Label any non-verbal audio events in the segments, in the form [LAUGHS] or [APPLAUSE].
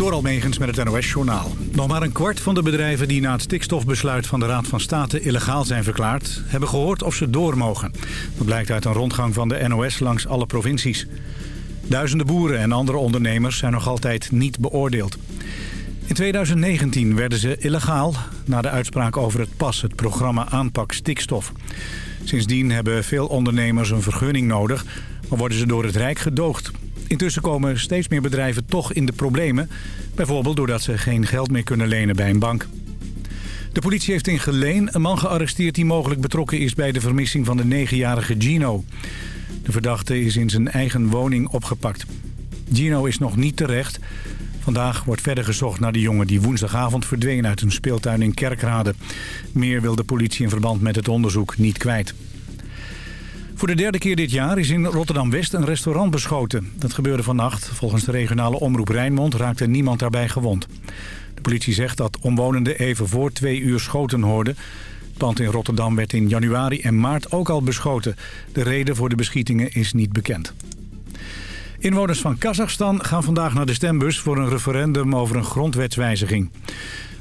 Door Almegens met het NOS-journaal. Nog maar een kwart van de bedrijven die na het stikstofbesluit van de Raad van State illegaal zijn verklaard... hebben gehoord of ze door mogen. Dat blijkt uit een rondgang van de NOS langs alle provincies. Duizenden boeren en andere ondernemers zijn nog altijd niet beoordeeld. In 2019 werden ze illegaal na de uitspraak over het PAS, het programma Aanpak Stikstof. Sindsdien hebben veel ondernemers een vergunning nodig, maar worden ze door het Rijk gedoogd. Intussen komen steeds meer bedrijven toch in de problemen. Bijvoorbeeld doordat ze geen geld meer kunnen lenen bij een bank. De politie heeft in Geleen een man gearresteerd die mogelijk betrokken is bij de vermissing van de 9-jarige Gino. De verdachte is in zijn eigen woning opgepakt. Gino is nog niet terecht. Vandaag wordt verder gezocht naar de jongen die woensdagavond verdween uit een speeltuin in Kerkrade. Meer wil de politie in verband met het onderzoek niet kwijt. Voor de derde keer dit jaar is in Rotterdam-West een restaurant beschoten. Dat gebeurde vannacht. Volgens de regionale omroep Rijnmond raakte niemand daarbij gewond. De politie zegt dat omwonenden even voor twee uur schoten hoorden. Het pand in Rotterdam werd in januari en maart ook al beschoten. De reden voor de beschietingen is niet bekend. Inwoners van Kazachstan gaan vandaag naar de stembus voor een referendum over een grondwetswijziging.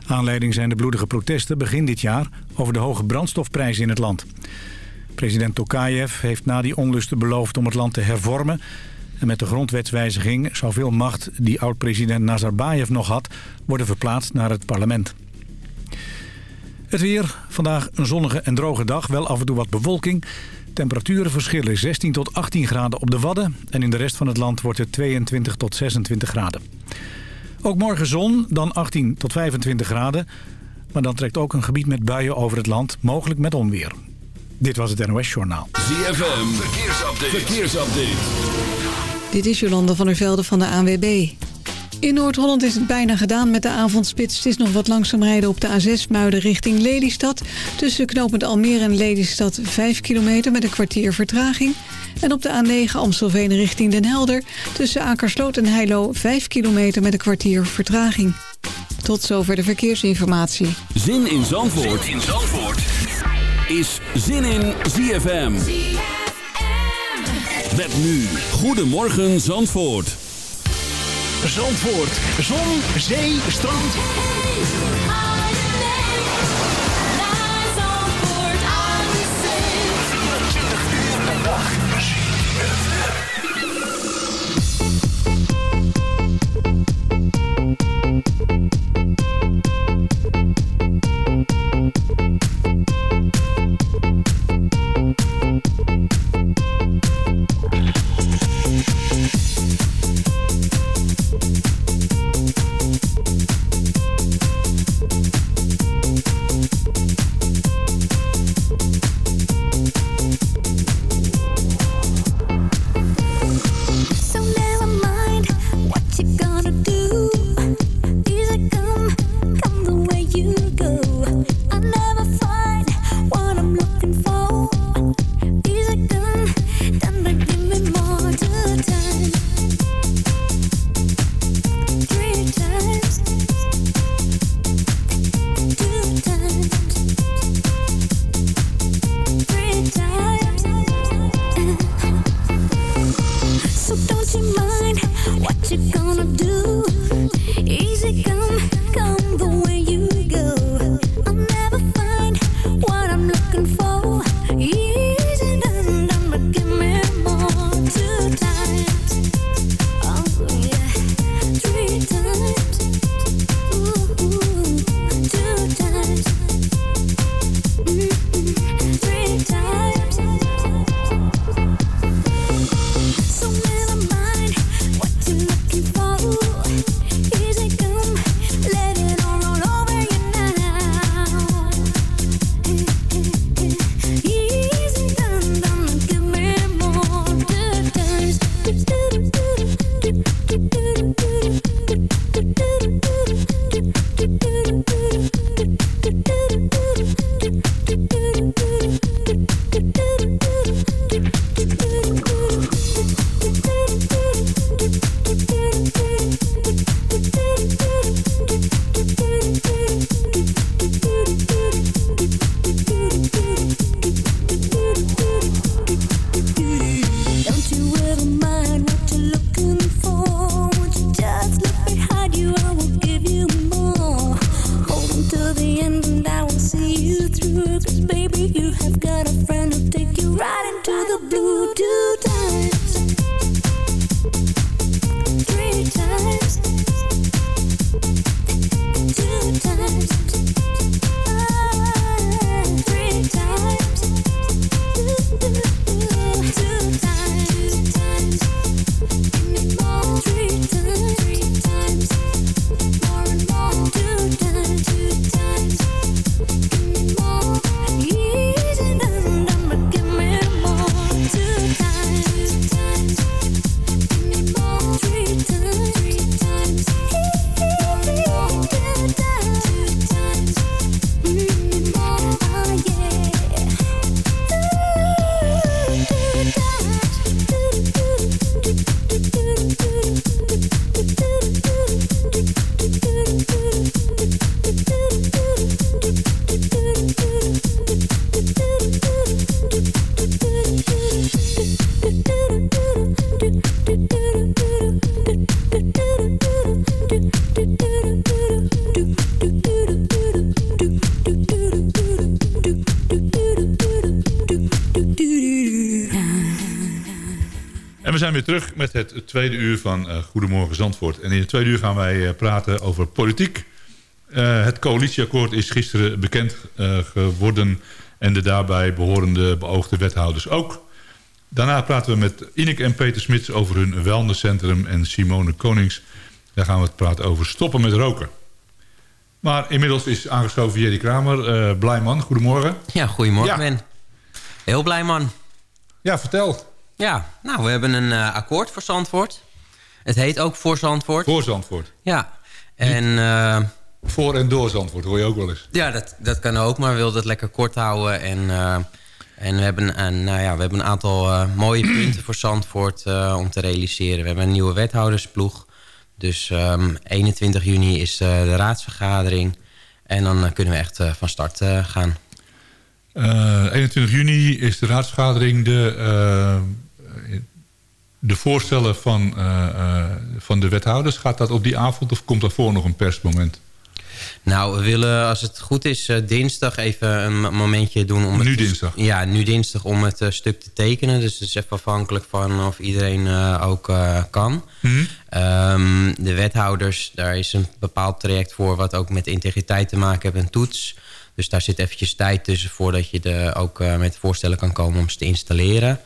Aanleiding zijn de bloedige protesten begin dit jaar over de hoge brandstofprijzen in het land. President Tokayev heeft na die onlusten beloofd om het land te hervormen. En met de grondwetswijziging zou veel macht die oud-president Nazarbayev nog had... worden verplaatst naar het parlement. Het weer. Vandaag een zonnige en droge dag. Wel af en toe wat bewolking. Temperaturen verschillen 16 tot 18 graden op de Wadden. En in de rest van het land wordt het 22 tot 26 graden. Ook morgen zon, dan 18 tot 25 graden. Maar dan trekt ook een gebied met buien over het land, mogelijk met onweer. Dit was het NOS Journaal. ZFM, verkeersupdate. verkeersupdate. Dit is Jolanda van der Velde van de ANWB. In Noord-Holland is het bijna gedaan met de avondspits. Het is nog wat langzaam rijden op de A6 Muiden richting Lelystad. Tussen knooppunt Almere en Lelystad 5 kilometer met een kwartier vertraging. En op de A9 Amstelveen richting Den Helder. Tussen Akersloot en Heilo 5 kilometer met een kwartier vertraging. Tot zover de verkeersinformatie. Zin in Zandvoort, zin in Zandvoort. Is Zin in ZFM. Met nu. Goedemorgen Zandvoort. Zandvoort. Zon, zee, strand. Easy come het tweede uur van uh, Goedemorgen Zandvoort. En in het tweede uur gaan wij uh, praten over politiek. Uh, het coalitieakkoord is gisteren bekend geworden... en de daarbij behorende beoogde wethouders ook. Daarna praten we met Ineke en Peter Smits over hun wellnesscentrum... en Simone Konings, daar gaan we het praten over stoppen met roken. Maar inmiddels is aangeschoven Jerry Kramer. blij man, goedemorgen. Ja, goedemorgen ja. Ben. Heel blij man. Ja, vertel. Ja, nou, we hebben een uh, akkoord voor Zandvoort. Het heet ook Voor Zandvoort. Voor Zandvoort. Ja. En, uh, voor en door Zandvoort hoor je ook wel eens. Ja, dat, dat kan ook, maar we wilden het lekker kort houden. En, uh, en we, hebben een, nou ja, we hebben een aantal mooie [CLEARS THROAT] punten voor Zandvoort om te realiseren. We hebben een nieuwe wethoudersploeg. Dus um, ehm, 21 juni is de raadsvergadering. En dan kunnen we echt van start gaan. 21 juni is de raadsvergadering. De de voorstellen van, uh, uh, van de wethouders, gaat dat op die avond of komt daarvoor nog een persmoment? Nou, we willen, als het goed is, dinsdag even een momentje doen. Om nu het, dinsdag? Ja, nu dinsdag om het stuk te tekenen. Dus het is even afhankelijk van of iedereen ook kan. Mm -hmm. um, de wethouders, daar is een bepaald traject voor... wat ook met integriteit te maken heeft, een toets. Dus daar zit eventjes tijd tussen voordat je de, ook met voorstellen kan komen om ze te installeren.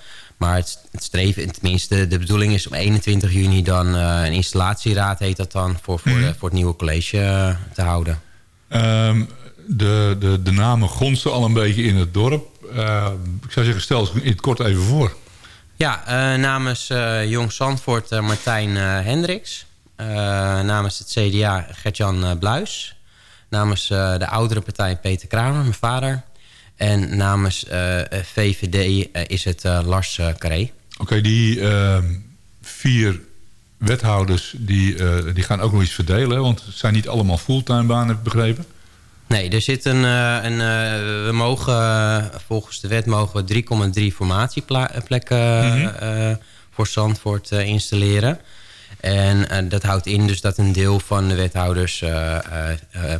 Maar het, het, streven, tenminste de bedoeling is om 21 juni dan uh, een installatieraad heet dat dan voor, voor, mm -hmm. de, voor het nieuwe college uh, te houden. Um, de, de, de namen gonsten al een beetje in het dorp. Uh, ik zou zeggen, stel eens in het kort even voor. Ja, namens Jong Zandvoort Martijn Hendricks. namens het CDA Gertjan Bluis. Namens de oudere partij Peter Kramer, mijn vader. En namens eh, VVD eh, is het uh, Lars Carré. Oké, okay, die ehm, vier wethouders die, die gaan ook nog iets verdelen. Want het zijn niet allemaal fulltime banen, heb ik begrepen. Nee, er zit een... een we mogen, volgens de wet mogen we 3,3 formatieplekken mm -hmm. voor Zandvoort installeren. En dat houdt in dus dat een deel van de wethouders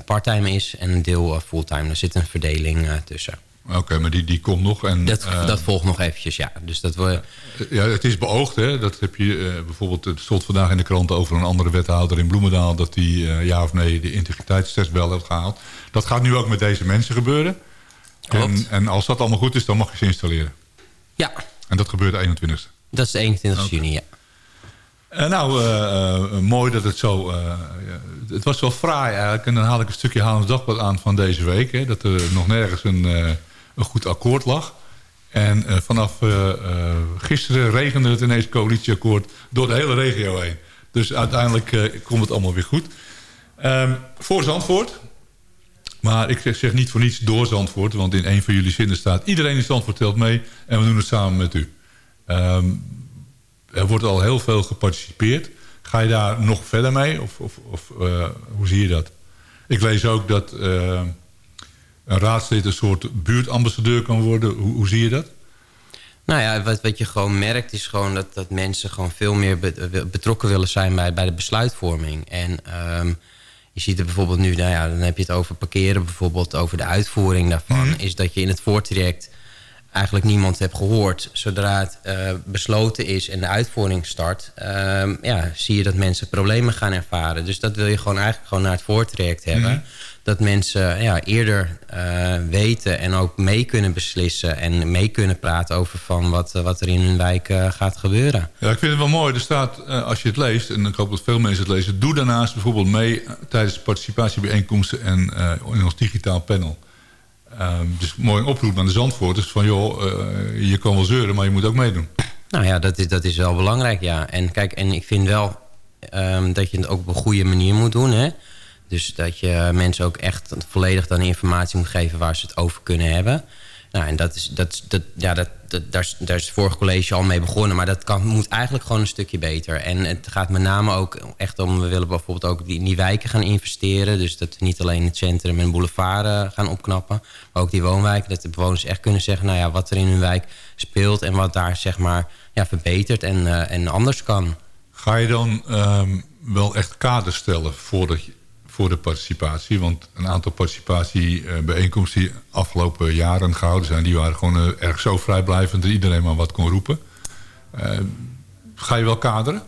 parttime is en een deel fulltime. Er zit een verdeling tussen. Oké, maar die, die komt nog. En, dat, uh, dat volgt nog eventjes, ja. Dus dat we... ja, het is beoogd, hè. Dat heb je uh, bijvoorbeeld... Het stond vandaag in de krant over een andere wethouder in Bloemendaal... dat die uh, ja of nee de integriteitstest wel heeft gehaald. Dat gaat nu ook met deze mensen gebeuren. En, en, als dat allemaal goed is, dan mag je ze installeren. Ja. En dat gebeurt de 21ste? Dat is de 21 okay. juni, ja. nou, mooi dat het zo... het was wel fraai eigenlijk. En dan haal ik een stukje Haarlems Dagblad aan van deze week. Hè, dat er nog nergens een een goed akkoord lag. En uh, vanaf uh, uh, gisteren regende het ineens coalitieakkoord door de hele regio heen. Dus uiteindelijk komt het allemaal weer goed. Um, voor Zandvoort. Maar ik zeg, niet voor niets door Zandvoort. Want in een van jullie zinnen staat... iedereen in Zandvoort telt mee en we doen het samen met u. Um, er wordt al heel veel geparticipeerd. Ga je daar nog verder mee? Of, of, of hoe zie je dat? Ik lees ook dat een raadslid een soort buurtambassadeur kan worden. Hoe, hoe zie je dat? Nou ja, wat, wat je gewoon merkt is gewoon dat, dat mensen gewoon veel meer betrokken willen zijn bij, bij de besluitvorming. En um, je ziet er bijvoorbeeld nu, nou ja, dan heb je het over parkeren bijvoorbeeld, over de uitvoering daarvan. Mm. Is dat je in het voortraject eigenlijk niemand hebt gehoord. Zodra het uh, besloten is en de uitvoering start, uh, ja, zie je dat mensen problemen gaan ervaren. Dus dat wil je gewoon eigenlijk gewoon naar het voortraject hebben. Mm dat mensen ja, eerder uh, weten en ook mee kunnen beslissen... en mee kunnen praten over van wat, wat er in hun wijk uh, gaat gebeuren. Ja, ik vind het wel mooi. Er staat, uh, als je het leest, en ik hoop dat veel mensen het lezen... doe daarnaast bijvoorbeeld mee tijdens participatiebijeenkomsten... en in ons digitaal panel. Um, dus mooi oproep aan de Zandvoorters van... joh, je kan wel zeuren, maar je moet ook meedoen. Nou ja, dat is, dat is wel belangrijk, ja. En kijk, en ik vind wel um, dat je het ook op een goede manier moet doen, hè... Dus dat je mensen ook echt volledig dan informatie moet geven waar ze het over kunnen hebben. Nou, en dat is, dat, dat, ja, dat, dat, daar, is, daar is het vorige college al mee begonnen. Maar dat kan, moet eigenlijk gewoon een stukje beter. En het gaat met name ook echt om... we willen bijvoorbeeld ook in die wijken gaan investeren. Dus dat we niet alleen het centrum en boulevard uh, gaan opknappen... maar ook die woonwijken. Dat de bewoners echt kunnen zeggen... nou ja, wat er in hun wijk speelt... en wat daar zeg maar ja, verbetert en, uh, en anders kan. Ga je dan um, wel echt kaders stellen... voordat je voor de participatie. Want een aantal participatiebijeenkomsten die afgelopen jaren gehouden zijn... die waren gewoon uh, erg zo vrijblijvend dat iedereen maar wat kon roepen. Uh, Ga je wel kaderen?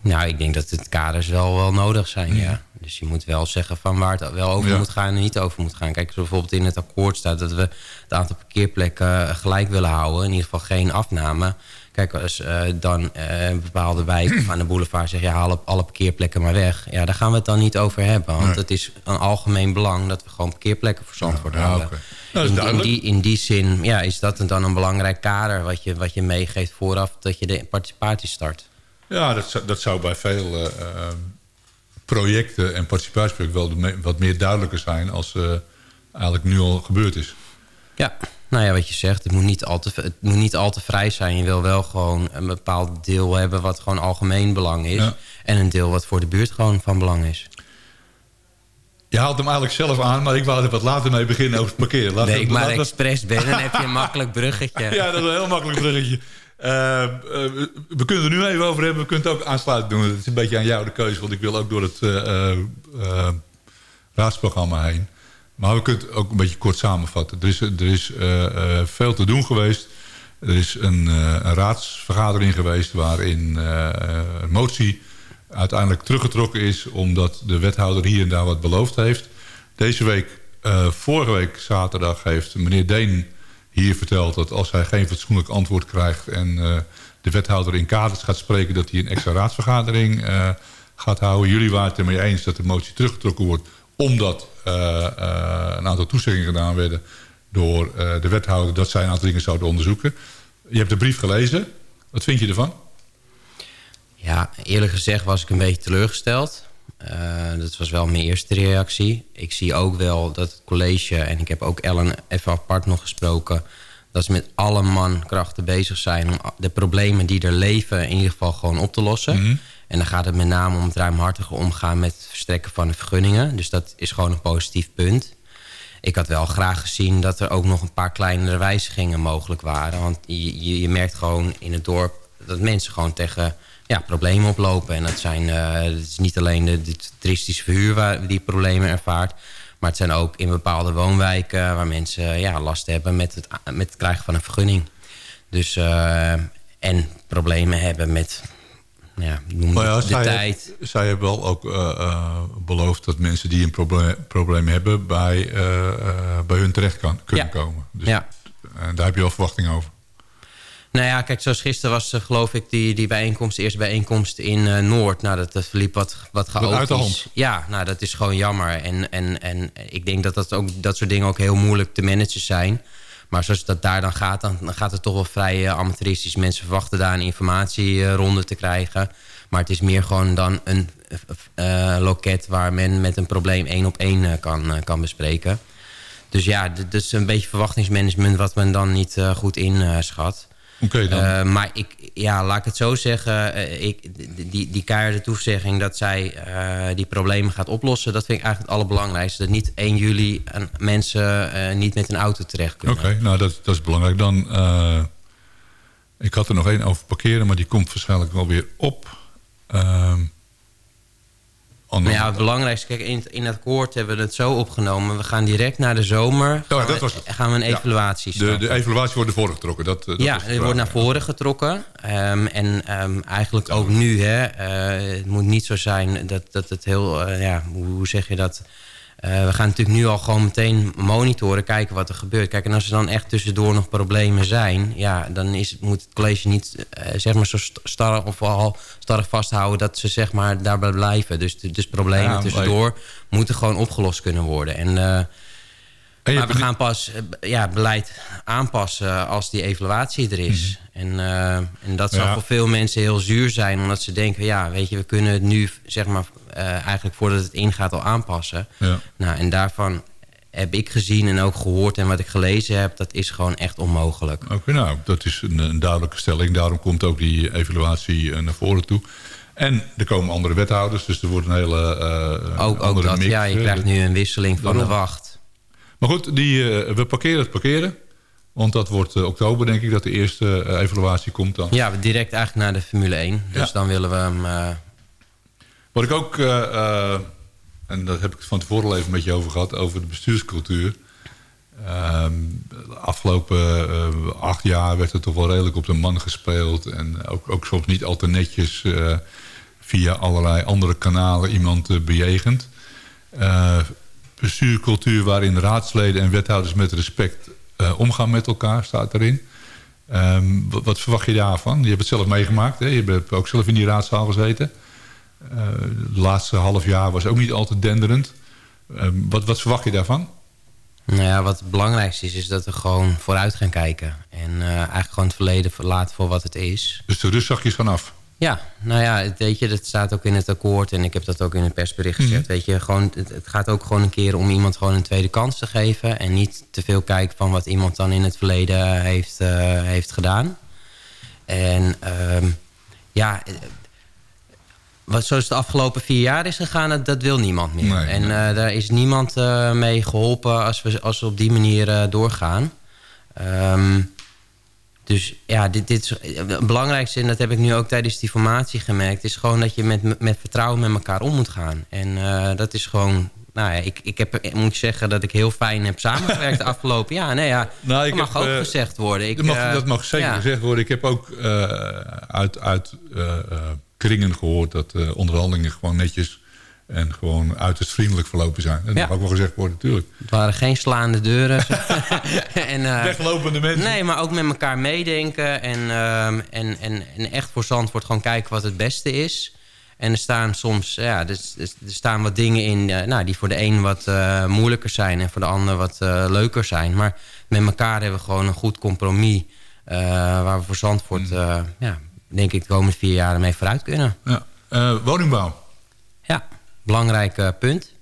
Nou, ik denk dat het kaders wel, wel nodig zijn, ja. Dus je moet wel zeggen van waar het wel over Ja. moet gaan en niet over moet gaan. Kijk, als bijvoorbeeld in het akkoord staat dat we het aantal parkeerplekken gelijk willen houden. In ieder geval geen afname. Kijk, als eh, dan eh, een bepaalde wijk of aan de boulevard zegt... ja, haal alle parkeerplekken maar weg. Ja, daar gaan we het dan niet over hebben. Want Nee. het is een algemeen belang dat we gewoon parkeerplekken voor Zandvoort Ja, houden. Nou, in, die, in die zin ja, is dat dan een belangrijk kader... wat je, wat je meegeeft vooraf dat je de participatie start. Ja, dat zou, dat zou bij veel eh, projecten en participatieprojecten wel wat meer duidelijker zijn als eigenlijk nu al gebeurd is. Ja, nou ja, wat je zegt, het moet, niet al te, het moet niet al te vrij zijn. Je wil wel gewoon een bepaald deel hebben wat gewoon algemeen belang is. Ja. En een deel wat voor de buurt gewoon van belang is. Je haalt hem eigenlijk zelf aan, maar ik wou er wat later mee beginnen over het parkeren. Laten Nee, ik maar laten we- expres ben, dan heb je een makkelijk bruggetje. [LAUGHS] Ja, dat is een heel makkelijk bruggetje. Eh, eh, we kunnen het er nu even over hebben. We kunnen het ook aansluiten doen. Het is een beetje aan jou de keuze, want ik wil ook door het eh, raadsprogramma heen. Maar we kunnen het ook een beetje kort samenvatten. Er is, er is eh, eh, veel te doen geweest. Er is een, eh, raadsvergadering geweest waarin eh, een motie uiteindelijk teruggetrokken is... omdat de wethouder hier en daar wat beloofd heeft. Deze week, vorige week zaterdag, heeft meneer Deen hier verteld... dat als hij geen fatsoenlijk antwoord krijgt... en de wethouder in kaders gaat spreken... dat hij een extra raadsvergadering gaat houden. Jullie waren het ermee eens dat de motie teruggetrokken wordt... omdat eh, eh, een aantal toezeggingen gedaan werden door eh, de wethouder... dat zij een aantal dingen zouden onderzoeken. Je hebt de brief gelezen. Wat vind je ervan? Ja, eerlijk gezegd was ik een beetje teleurgesteld. Dat was wel mijn eerste reactie. Ik zie ook wel dat het college, en ik heb ook Ellen even apart nog gesproken... dat ze met alle mankrachten bezig zijn om de problemen die er leven... in ieder geval gewoon op te lossen. En dan gaat het met name om het ruimhartige omgaan met het verstrekken van de vergunningen. Dus dat is gewoon een positief punt. Ik had wel graag gezien dat er ook nog een paar kleinere wijzigingen mogelijk waren. Want je, je, merkt gewoon in het dorp dat mensen gewoon tegen ja, problemen oplopen. En dat, zijn, eh, het is niet alleen de, toeristische verhuur waar die problemen ervaart. Maar het zijn ook in bepaalde woonwijken waar mensen ja, last hebben met het, met het krijgen van een vergunning. Dus, eh, en problemen hebben met ja, noem ja, de zij, tijd. zij hebben wel ook eh, eh, beloofd dat mensen die een probleem, probleem hebben... Bij, eh, bij hun terecht kan, kunnen Ja. komen. Dus Ja. daar heb je wel verwachting over. Nou ja, kijk, zoals gisteren was geloof ik die, die bijeenkomst, de eerste bijeenkomst in Noord. Nou, dat, dat verliep wat, wat chaotisch. uit de hand. Ja, nou, dat is gewoon jammer. En, en, en ik denk dat dat, ook, dat soort dingen ook heel moeilijk te managen zijn. Maar zoals dat daar dan gaat, dan, gaat het toch wel vrij eh, amateuristisch. Mensen verwachten daar een informatieronde te krijgen. Maar het is meer gewoon dan een eh, eh, loket waar men met een probleem één op één kan, kan bespreken. Dus ja, dit is een beetje verwachtingsmanagement wat men dan niet goed inschat. Dan. Eh, maar ik, ja, laat ik het zo zeggen. eh, ik, die, die keiharde toezegging dat zij eh, die problemen gaat oplossen... dat vind ik eigenlijk het allerbelangrijkste. Dat niet 1 juli een- mensen niet met een auto terecht kunnen. Oké, nou dat, dat is belangrijk. Dan, ik had er nog één over parkeren, maar die komt waarschijnlijk wel weer op. Maar ja, het belangrijkste, kijk, in, het- in het akkoord hebben we het zo opgenomen. We gaan direct naar de zomer. Gaan, dat we, was het. gaan we een Ja. evaluatie de, starten. de evaluatie wordt ervoor getrokken. Dat, eh, dat ja, de het wordt naar voren getrokken. Ehm, en ehm, eigenlijk ook nu, hè, eh, het moet niet zo zijn dat, dat het heel, eh, ja, hoe, hoe zeg je dat? Eh, we gaan natuurlijk nu al gewoon meteen monitoren, kijken wat er gebeurt. Kijk, en als er dan echt tussendoor nog problemen zijn... ja, dan is, het- moet het college niet eh, zeg maar zo st- starrig of al starrig vasthouden... dat ze zeg maar daarbij blijven. Dus, dus problemen Ja, tussendoor moeten gewoon opgelost kunnen worden. En... maar we gaan pas eh, ja, beleid aanpassen als die evaluatie er is. En, eh, en dat zal Ja. voor veel mensen heel zuur zijn. Omdat ze denken, ja, weet je, we kunnen het nu, zeg maar, eh, eigenlijk voordat het ingaat al aanpassen. Ja. Nou, en daarvan heb ik gezien en ook gehoord en wat ik gelezen heb, dat is gewoon echt onmogelijk. Oké, nou, dat is een, een duidelijke stelling. Daarom komt ook die evaluatie naar voren toe. En er komen andere wethouders, dus er wordt een hele eh, Ook, ook dat, mix. ja, je krijgt nu een wisseling van de wacht. Maar goed, die, eh, we parkeren het parkeren. Want dat wordt eh, oktober, denk ik, dat de eerste eh, evaluatie komt dan. Ja, direct eigenlijk naar de Formule 1. Dus Ja. dan willen we hem... Wat ik ook, en daar heb ik het van tevoren al even met je over gehad... over de bestuurscultuur. Ehm, de afgelopen acht jaar werd er toch wel redelijk op de man gespeeld. En ook, ook soms niet al te netjes via allerlei andere kanalen iemand bejegend. Bestuurcultuur waarin raadsleden en wethouders met respect omgaan met elkaar, staat erin. Um, wat, wat, verwacht je daarvan? Je hebt het zelf meegemaakt. Hè? Je hebt ook zelf in die raadzaal gezeten. de laatste half jaar was ook niet altijd denderend. Ehm, wat, wat verwacht je daarvan? Nou ja, wat het belangrijkste is, is dat we gewoon vooruit gaan kijken. En uh, eigenlijk gewoon het verleden verlaten voor wat het is. Dus de rust zachtjes vanaf? Ja, nou ja, weet je, dat staat ook in het akkoord en ik heb dat ook in het persbericht gezegd. Mm Weet je, gewoon, het, het, gaat ook gewoon een keer om iemand gewoon een tweede kans te geven. En niet te veel kijken van wat iemand dan in het verleden heeft, uh, heeft gedaan. En um, ja, wat zoals de afgelopen vier jaar is gegaan, dat, dat wil niemand meer. en. Uh, daar is niemand uh, mee geholpen als we, als we op die manier doorgaan. Um, dus ja, dit, dit is het belangrijkste, en dat heb ik nu ook tijdens die formatie gemerkt... is gewoon dat je met, met vertrouwen met elkaar om moet gaan. En dat is gewoon... Nou ja, ik, ik heb, moet zeggen dat ik heel fijn heb samengewerkt de [LAUGHS] afgelopen jaar. Nee, ja, nou, dat mag heb, ook gezegd worden. Ik, dat, mag, dat mag zeker ja. gezegd worden. Ik heb ook uit... uit kringen gehoord dat onderhandelingen gewoon netjes en gewoon uiterst vriendelijk verlopen zijn. Dat ja. mag ook wel gezegd worden, natuurlijk. Het waren geen slaande deuren. [LAUGHS] en, uh, Weglopende mensen. Nee, maar ook met elkaar meedenken. En, uh, en, en, en echt voor Zandvoort gewoon kijken wat het beste is. En er staan soms ja, er, er staan wat dingen in uh, nou, die voor de een wat uh, moeilijker zijn... en voor de ander wat leuker zijn. Maar met elkaar hebben we gewoon een goed compromis... waar we voor Zandvoort mm. ja, denk ik de komende vier jaar mee vooruit kunnen. Ja. Woningbouw? Belangrijk uh, punt.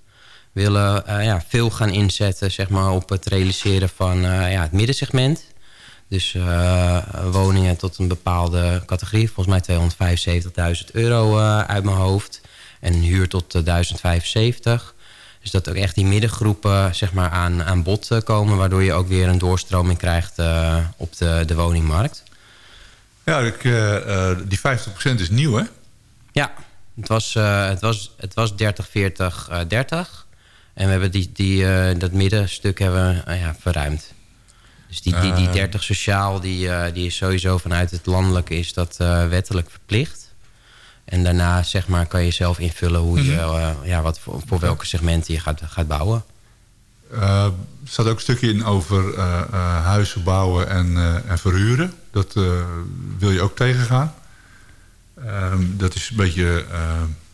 We willen uh, ja, veel gaan inzetten zeg maar, op het realiseren van ja, het middensegment. Dus woningen tot een bepaalde categorie. Volgens mij 275.000 euro uit mijn hoofd. En huur tot 1075. Dus dat ook echt die middengroepen zeg maar, aan, aan bod komen... waardoor je ook weer een doorstroming krijgt op de, de woningmarkt. Ja, ik, die 50% is nieuw, hè? Ja, het was, het was, het was 30, 40, uh, 30. En we hebben die, die, dat middenstuk hebben we, ja, verruimd. Dus die, die, die 30 sociaal, die, die is sowieso vanuit het landelijke is dat wettelijk verplicht. En daarna zeg maar, kan je zelf invullen hoe je, mm -hmm. ja, wat voor, voor welke segmenten je gaat, gaat bouwen. Uh, er staat ook een stukje in over uh, huizen bouwen en, en verhuren. Dat wil je ook tegengaan. Ehm, dat is een beetje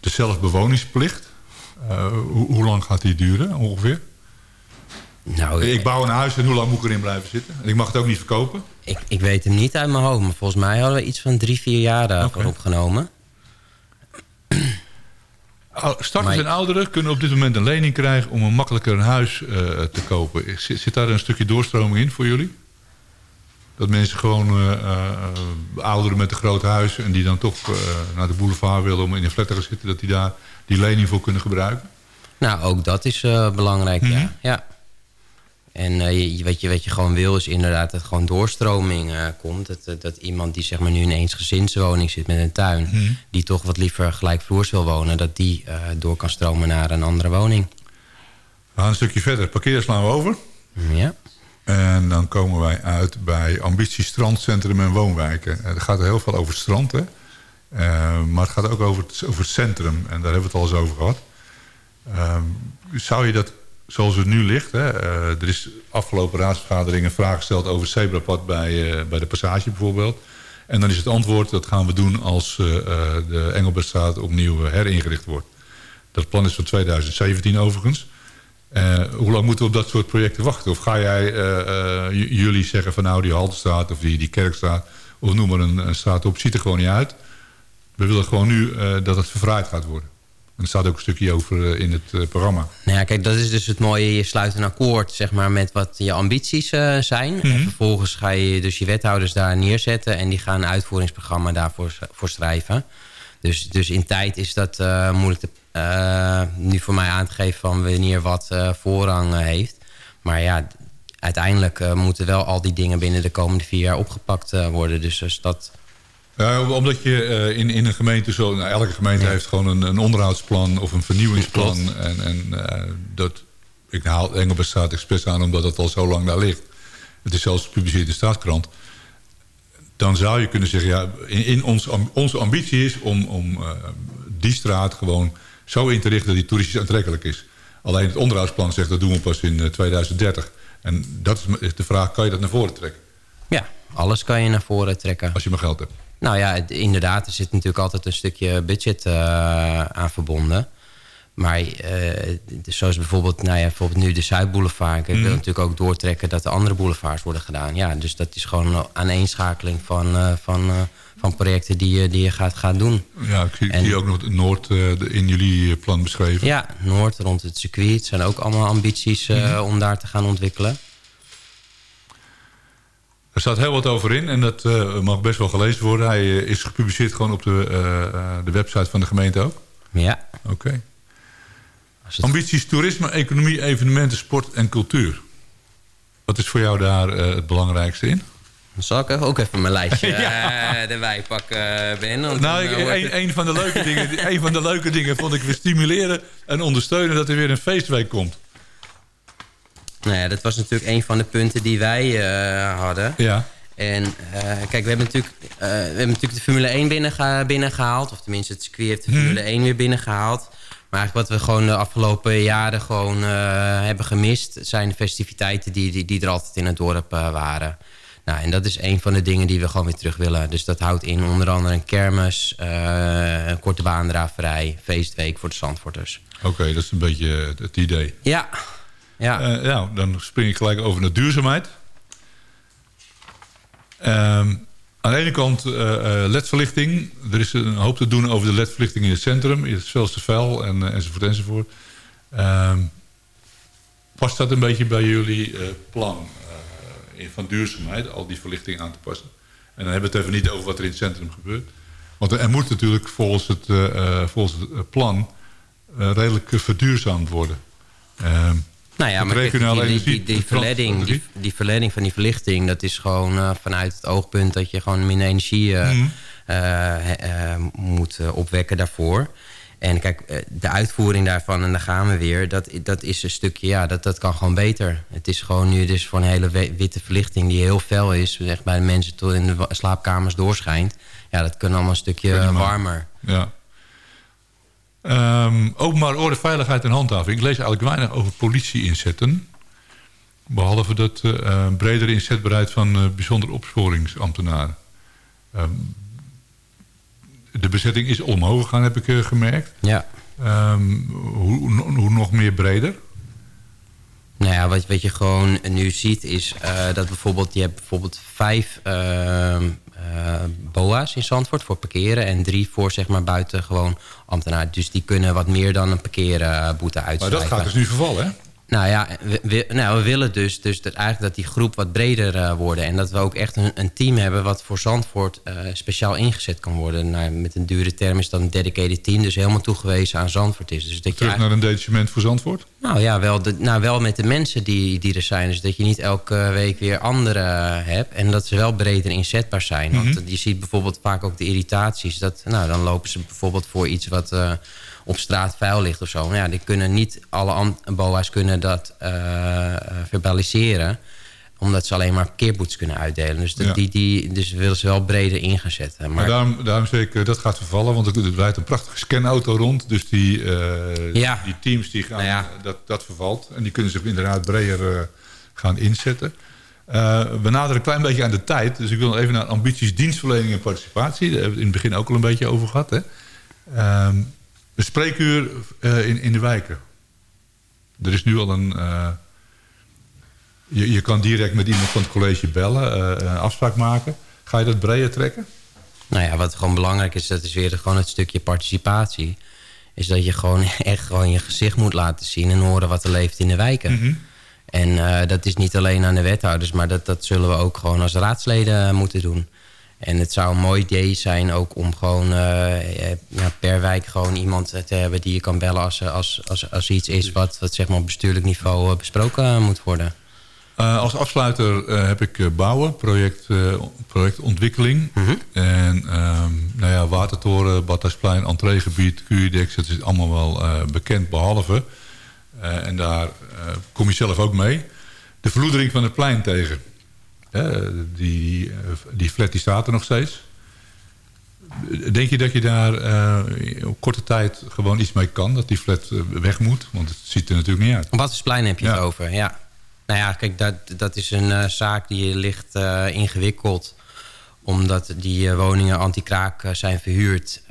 de zelfbewoningsplicht. Hoe, hoe, lang gaat die duren ongeveer? Nou, ik bouw een huis en hoe lang moet ik erin blijven zitten? En ik mag het ook niet verkopen? Ik, ik weet hem niet uit mijn hoofd. Maar volgens mij hadden we iets van drie, vier jaar daarvoor okay. opgenomen. Starters en ouderen kunnen op dit moment een lening krijgen... om een makkelijker een huis uh, te kopen. Zit, zit, daar een stukje doorstroming in voor jullie? Dat mensen gewoon uh, uh, ouderen met een groot huis... en die dan toch naar de boulevard willen om in een flat te gaan zitten... dat die daar die lening voor kunnen gebruiken? Nou, ook dat is belangrijk, mm -hmm. ja. ja. En uh, je, wat, je, wat je gewoon wil is inderdaad dat gewoon doorstroming uh, komt. Dat, dat, iemand die zeg maar nu in een gezinswoning zit met een tuin... Mm. die toch wat liever gelijkvloers wil wonen... dat die uh, door kan stromen naar een andere woning. We gaan een stukje verder. Parkeer slaan we over. Ja. En dan komen wij uit bij Ambitie Strandcentrum en Woonwijken. Er gaat er heel veel over het strand, hè? maar het gaat ook over het, over het centrum. En daar hebben we het al eens over gehad. zou je dat zoals het nu ligt. Hè, uh, er is afgelopen raadsvergadering een vraag gesteld over het zebrapad bij, bij de passage bijvoorbeeld. En dan is het antwoord, dat gaan we doen als de Engelbertstraat opnieuw heringericht wordt. Dat plan is van 2017 overigens. Hoe lang moeten we op dat soort projecten wachten? Of ga jij jullie zeggen van nou die Haltestraat of die, die Kerkstraat... of noem maar een, een straat op, ziet er gewoon niet uit. We willen gewoon nu dat het verfraaid gaat worden. En er staat ook een stukje over eh, in het programma. Nou ja, kijk, dat is dus het mooie. Je sluit een akkoord zeg maar, met wat je ambities uh, zijn. Mm -hmm. En vervolgens ga je dus je wethouders daar neerzetten... en die gaan een uitvoeringsprogramma daarvoor voor schrijven. Dus, dus in tijd is dat uh, moeilijk te, nu voor mij aan te geven... van wanneer wat voorrang heeft. Maar ja, uiteindelijk moeten wel al die dingen... binnen de komende vier jaar opgepakt worden. Dus als dat ja, omdat je in, in een gemeente zo... Nou, elke gemeente ja. heeft gewoon een, een, onderhoudsplan of een vernieuwingsplan. En, en dat ik haal Engelbertstraat expres aan omdat het al zo lang daar ligt. Het is zelfs gepubliceerd in de staatskrant. Dan zou je kunnen zeggen, ja, in, in ons, onze ambitie is om, om uh, die straat gewoon zo in te richten dat die toeristisch aantrekkelijk is. Alleen het onderhoudsplan zegt dat doen we pas in 2030. En dat is de vraag, kan je dat naar voren trekken? Ja, alles kan je naar voren trekken. Als je maar geld hebt. Nou ja, inderdaad, er zit natuurlijk altijd een stukje budget uh, aan verbonden. Maar uh, zoals bijvoorbeeld, nou ja, bijvoorbeeld nu de Zuidboulevard. Ik wil mhm. natuurlijk ook doortrekken dat de andere boulevards worden gedaan. Ja, dus dat is gewoon een aaneenschakeling van, uh, van, uh, van projecten die je, die je gaat, gaat doen. Ja, ik zie, en, ook nog Noord in jullie plan beschreven. Ja, Noord rond het circuit. Het zijn ook allemaal ambities mm om daar te gaan ontwikkelen. Er staat heel wat over in en dat mag best wel gelezen worden. Hij is gepubliceerd gewoon op de, de website van de gemeente ook? Ja. Oké. Ambities toerisme, economie, evenementen, sport en cultuur. Wat is voor jou daar uh, het belangrijkste in? Dan zal ik ook even mijn lijstje [LAUGHS] ja. uh, erbij pakken, uh, Ben. Nou, ik, een, een, van de leuke [LAUGHS] dingen, een van de leuke dingen vond ik weer stimuleren en ondersteunen dat er weer een feestweek komt. Nou ja, dat was natuurlijk een van de punten die wij hadden. Ja. En kijk, we hebben, natuurlijk, we hebben natuurlijk de Formule 1 binnen, binnengehaald. Of tenminste, het circuit heeft de mhm. Formule 1 weer binnengehaald. Maar eigenlijk wat we gewoon de afgelopen jaren gewoon uh, hebben gemist... zijn de festiviteiten die, die, die er altijd in het dorp uh, waren. Nou, en dat is een van de dingen die we gewoon weer terug willen. Dus dat houdt in onder andere een kermis, uh, een korte feestweek voor de Zandvoorters. Oké, dat is een beetje het idee. Ja. Ja. ja, dan spring ik gelijk over naar duurzaamheid. Um, aan de ene kant uh, ledverlichting. Er is een hoop te doen over de ledverlichting in het centrum. Het Velste Vel en, uh, enzovoort enzovoort. Uh, past dat een beetje bij jullie plan van duurzaamheid? Al die verlichting aan te passen. En dan hebben we het even niet over wat er in het centrum gebeurt. Want er moet natuurlijk volgens het, volgens het plan redelijk verduurzaamd worden. Ehm, nou ja, maar die, die, die, verleiding, die, die verleiding van die verlichting... dat is gewoon uh, vanuit het oogpunt dat je gewoon minder energie uh, mm. uh, moet opwekken daarvoor. En kijk, de uitvoering daarvan, en daar gaan we weer... dat, dat is een stukje, ja, dat, dat kan gewoon beter. Het is gewoon nu dus voor een hele witte verlichting... die heel fel is, echt bij de mensen tot in de slaapkamers doorschijnt. Ja, dat kan allemaal een stukje warmer. Ja. Um, openbare orde, veiligheid en handhaving. Ik lees eigenlijk weinig over politie inzetten. Behalve dat uh, bredere inzetbaarheid van uh, bijzonder opsporingsambtenaren. Um, de bezetting is omhoog gegaan, heb ik uh, gemerkt. Ja. Um, hoe, hoe, nog meer breder? Nou ja, wat, wat je gewoon nu ziet is dat bijvoorbeeld... je hebt bijvoorbeeld vijf uh, BOA's in Zandvoort voor parkeren... en drie voor zeg maar buiten gewoon ambtenaren. Dus die kunnen wat meer dan een parkeerboete uitschrijven. Maar dat gaat dus nu vervallen, hè? Nou ja, we, nou, we willen dus, dus dat eigenlijk dat die groep wat breder uh, worden. En dat we ook echt een, een team hebben wat voor Zandvoort uh, speciaal ingezet kan worden. Nou, met een dure term is dat een dedicated team. Dus helemaal toegewezen aan Zandvoort is. Dus dat Terug je naar een detachement voor Zandvoort? Nou ja, wel, de, nou, wel met de mensen die, die er zijn. Dus dat je niet elke week weer anderen hebt. En dat ze wel breder inzetbaar zijn. Want mhm. je ziet bijvoorbeeld vaak ook de irritaties. Dat, nou, dan lopen ze bijvoorbeeld voor iets wat... Uh, op straat vuil ligt of zo. Nou ja, die kunnen niet, alle boa's kunnen dat uh, verbaliseren omdat ze alleen maar keerboets kunnen uitdelen. Dus, die, die, dus willen ze wel breder in gaan zetten. Maar, daarom, daarom zeker, dat gaat vervallen. Want er rijdt een prachtige scanauto rond. Dus die, uh, ja. die teams die gaan, nou dat, dat vervalt. En die kunnen zich inderdaad breder uh, gaan inzetten. Uh, we naderen een klein beetje aan de tijd. Dus ik wil even naar ambities, dienstverlening en participatie. Daar hebben we het in het begin ook al een beetje over gehad. Hè? Uh, een spreekuur uh, in, in de wijken. Er is nu al een... Uh, je, je kan direct met iemand van het college bellen, uh, een afspraak maken. Ga je dat breder trekken? Nou ja, wat gewoon belangrijk is, dat is weer gewoon het stukje participatie. Is dat je gewoon [LAUGHS] echt gewoon je gezicht moet laten zien en horen wat er leeft in de wijken. Mm -hmm. En dat is niet alleen aan de wethouders, maar dat, dat zullen we ook gewoon als raadsleden moeten doen. En het zou een mooi idee zijn ook om gewoon uh, ja, per wijk gewoon iemand te hebben die je kan bellen als, als, als, als iets is wat, wat zeg maar op bestuurlijk niveau besproken moet worden. Uh, als afsluiter heb ik bouwen, project, projectontwikkeling. Mm -hmm. En um, nou ja, Watertoren, Badhuisplein, entreegebied, QIDEX, het is allemaal wel bekend behalve en daar kom je zelf ook mee. De verloedering van het plein tegen. Die, die flat die staat er nog steeds. Denk je dat je daar op korte tijd gewoon iets mee kan? Dat die flat weg moet? Want het ziet er natuurlijk niet uit. Op Wattensplein heb je het over, ja. Nou ja, kijk, dat, dat is een zaak die ligt ingewikkeld omdat die woningen anti-kraak zijn verhuurd.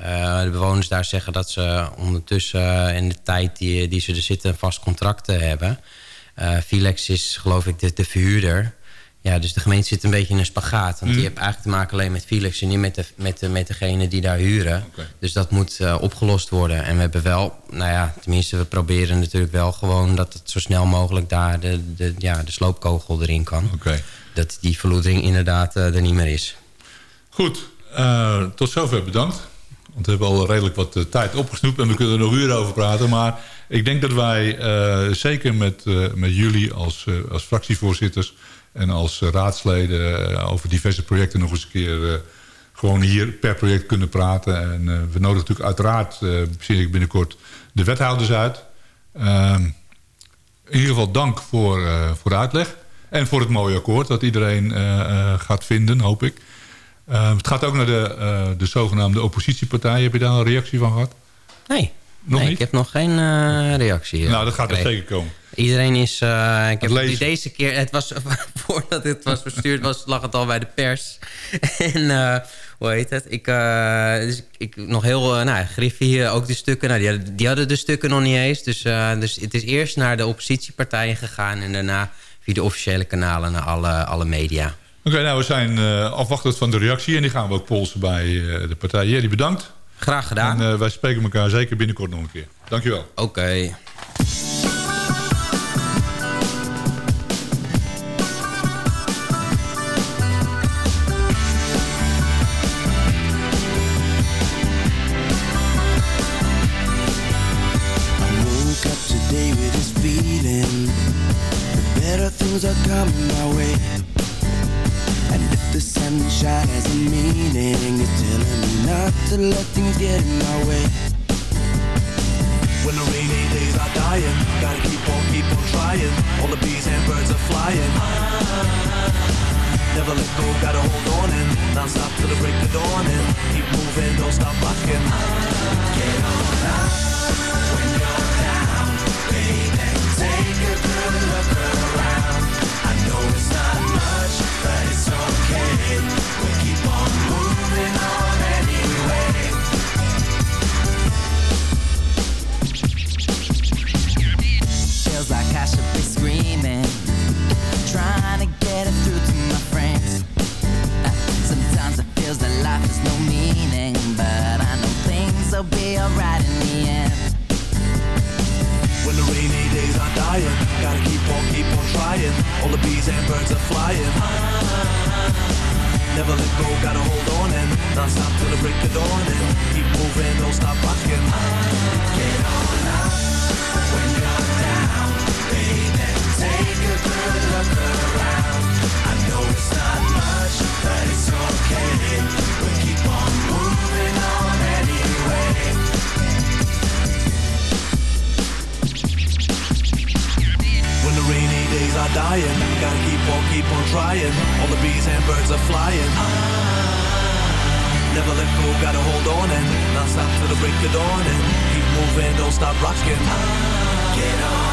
De bewoners daar zeggen dat ze ondertussen in de tijd die, die ze er zitten... een vast contract hebben. Filex is geloof ik de, de, verhuurder. Ja, dus de gemeente zit een beetje in een spagaat. Want mm. die heeft eigenlijk te maken alleen met Filex... en niet met, de, met, de, met degene die daar huren. Okay. Dus dat moet opgelost worden. En we hebben wel, nou ja, tenminste we proberen natuurlijk wel gewoon... dat het zo snel mogelijk daar de, de, ja, de sloopkogel erin kan. Okay. Dat die verloedering inderdaad er niet meer is. Goed, uh, tot zover bedankt. Want we hebben al redelijk wat tijd opgesnoept en we kunnen er nog uren over praten. Maar ik denk dat wij zeker met, met jullie als, als fractievoorzitters en als raadsleden over diverse projecten nog eens een keer gewoon hier per project kunnen praten. En we nodigen natuurlijk uiteraard, zie ik binnenkort, de wethouders uit. Ehm, in ieder geval dank voor, voor de uitleg. En voor het mooie akkoord dat iedereen gaat vinden, hoop ik. Uh, het gaat ook naar de, de zogenaamde oppositiepartij. Heb je daar een reactie van gehad? Nee, nog nee, niet? ik heb nog geen uh, reactie. Nou, dat gaat er zeker komen. Iedereen is... ik heb die deze keer... Het was, [LAUGHS] voordat het was verstuurd was, lag het al bij de pers. [LAUGHS] en hoe heet het? Ik, dus ik nog heel... nou, Griffie, ook de stukken. Nou, die, die, hadden de stukken nog niet eens. Dus, dus het is eerst naar de oppositiepartijen gegaan... en daarna via de officiële kanalen naar alle, alle media. Oké, nou we zijn afwachtend van de reactie. En die gaan we ook polsen bij de partij. Jerry, bedankt. Graag gedaan. En uh, wij spreken elkaar zeker binnenkort nog een keer. Dankjewel. Oké. Okay. Gotta keep on, keep on trying. All the bees and birds are flying. Never let go, gotta hold on and Not stop till the break of dawn and Keep moving, don't stop rocking. Get on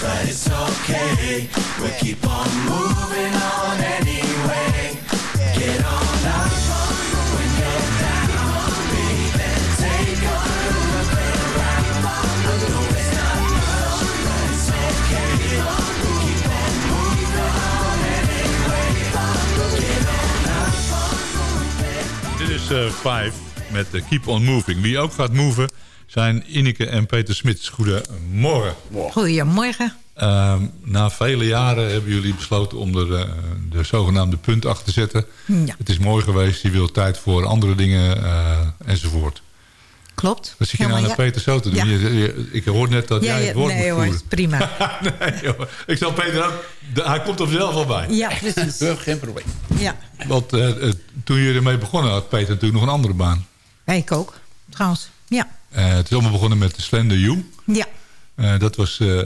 but it's okay. We'll keep on moving on anyway. 5 eh, met eh, Keep On Moving. Wie ook gaat moven zijn Ineke en Peter Smits. Goedemorgen. Goedemorgen. Ehm, na vele jaren hebben jullie besloten om er eh, de zogenaamde punt achter te zetten. Ja. Het is mooi geweest, je wil tijd voor andere dingen enzovoort. Klopt. Wat zit je nou naar Peter zo te doen? Ja. Je, je, ik hoor net dat ja, jij het woord nee, moet hoor, prima. [LAUGHS] nee. Ik zal Peter ook... de- hij komt er zelf al bij. Ja, precies. [LAUGHS] Geen probleem. Ja, Want uh, uh, toen jullie ermee begonnen had Peter natuurlijk nog een andere baan. Ja, ik ook, trouwens. Ja, Uh, het is allemaal begonnen met de Slender U. ja. Uh, dat was uh, in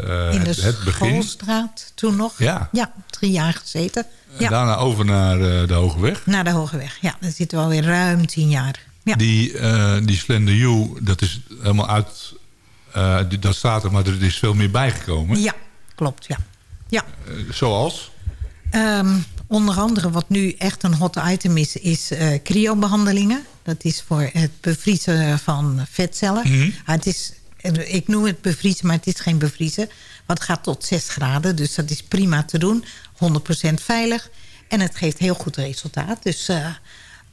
de het, het begin. Schoolstraat toen nog. Ja. Ja, drie jaar gezeten. En Ja, daarna over naar uh, de Hoge Weg. naar de Hoge Weg. Ja, daar zitten we alweer ruim tien jaar. Ja, Die, uh, die Slender U, dat is helemaal uit... Uh, die, dat staat er, maar er is veel meer bijgekomen. ja klopt, ja. Ja, Uh, zoals? Ehm, onder andere wat nu echt een hot item is, is cryobehandelingen. Dat is voor het bevriezen van vetcellen. Mhm. Ah, het is, ik noem het bevriezen, maar het is geen bevriezen. Want het gaat tot 6 graden, dus dat is prima te doen. 100% veilig. En het geeft heel goed resultaat. Dus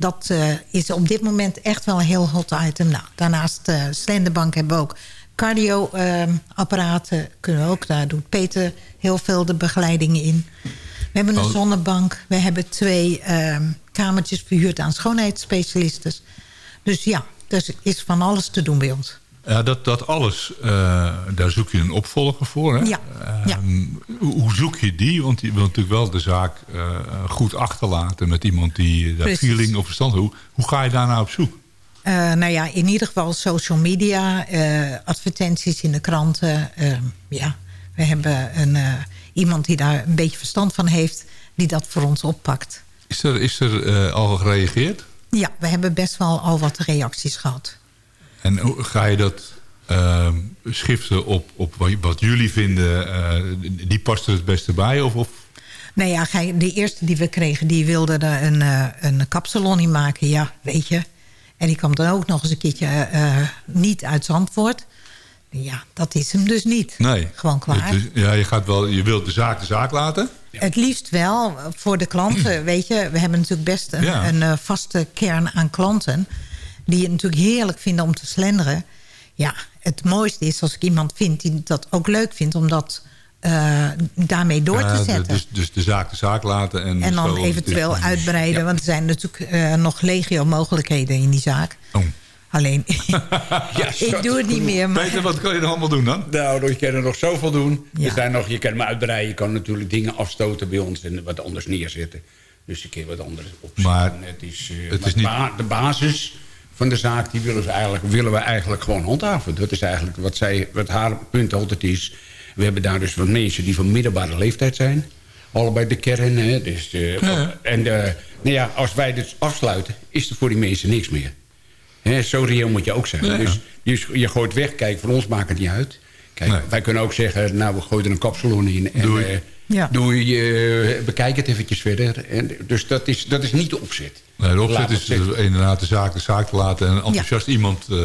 dat uh, is op dit moment echt wel een heel hot item. Nou, daarnaast uh, Slenderbank hebben we ook cardio-apparaten. kunnen we ook, daar doet Peter heel veel de begeleiding in. We hebben een Oh. zonnebank. We hebben twee ehm, kamertjes verhuurd aan schoonheidsspecialisten. Dus ja, er is van alles te doen bij ons. Ja, dat, dat alles, uh, daar zoek je een opvolger voor. Hè? Ja, ja. Um, hoe, zoek je die? Want je wilt natuurlijk wel de zaak uh, goed achterlaten... met iemand die daar Precies. feeling of verstand... Hoe, hoe ga je daar nou op zoek? Uh, nou ja, in ieder geval social media, advertenties in de kranten. Uh, ja, we hebben een, iemand die daar een beetje verstand van heeft... die dat voor ons oppakt. Is er, is er al gereageerd? Ja, we hebben best wel al wat reacties gehad. En ga je dat uh, schiften op, op wat, jullie vinden? Uh, die past er het beste bij? Of, of? Nou ja, de eerste die we kregen, die wilde er een, uh, een kapsalon in maken. Ja, weet je. En die kwam dan ook nog eens een keertje uh, niet uit Zandvoort. Ja, dat is hem dus niet. Nee. Gewoon klaar. Ja, je, gaat wel, je wilt de zaak de zaak laten? Ja. Het liefst wel voor de klanten. [CLEARS THROAT] Weet je, we hebben natuurlijk best een, ja. een vaste kern aan klanten... die het natuurlijk heerlijk vinden om te slenderen. Ja, het mooiste is als ik iemand vind die dat ook leuk vindt... om dat uh, daarmee door ja, te zetten. Dus, dus de zaak de zaak laten. En, en dan eventueel uitbreiden. Ja. Want er zijn natuurlijk uh, nog legio mogelijkheden in die zaak. Oh. Alleen, [LAUGHS] [LAUGHS] ja, ik doe het niet meer. Maar... Peter, wat kan je er allemaal doen dan? Nou, je kan er nog zoveel doen. Ja. Er zijn nog, je kan hem uitbreiden. Je kan natuurlijk dingen afstoten bij ons en wat anders neerzetten. Dus een keer wat anders opzetten. Maar het is, uh, het is niet... ba de basis van de zaak die willen, we eigenlijk, willen we eigenlijk gewoon handhaven. Dat is eigenlijk wat, zij, wat haar punt altijd is. We hebben daar dus wat mensen die van middelbare leeftijd zijn. Allebei de kern. Hè, dus, uh, ja. En uh, nou ja, als wij dit afsluiten, is er voor die mensen niks meer. He, zo reëel moet je ook zijn. Ja. Dus, dus je gooit weg. Kijk, voor ons maakt het niet uit. Kijk, nee. wij kunnen ook zeggen, nou, we gooien er een kapsalon in. En, doei. Uh, ja. doei uh, bekijk het eventjes verder. En, dus dat is, dat is niet de opzet. Nee, de opzet is dus inderdaad de zaak de zaak te laten... en enthousiast ja. iemand uh,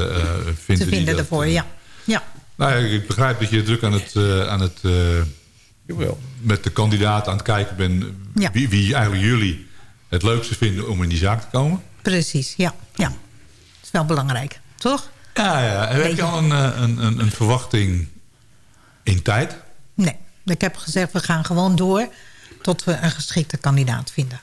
vinden. Te vinden ervoor, dat, ja. ja. Nou ja, ik begrijp dat je druk aan het... aan het met de kandidaat aan het kijken bent... Ja. Wie, wie eigenlijk jullie het leukste vinden om in die zaak te komen. Precies, ja. ja is wel belangrijk, toch? Ja, ja. En heb je al een, een, een, een, verwachting in tijd? Nee, ik heb gezegd we gaan gewoon door tot we een geschikte kandidaat vinden.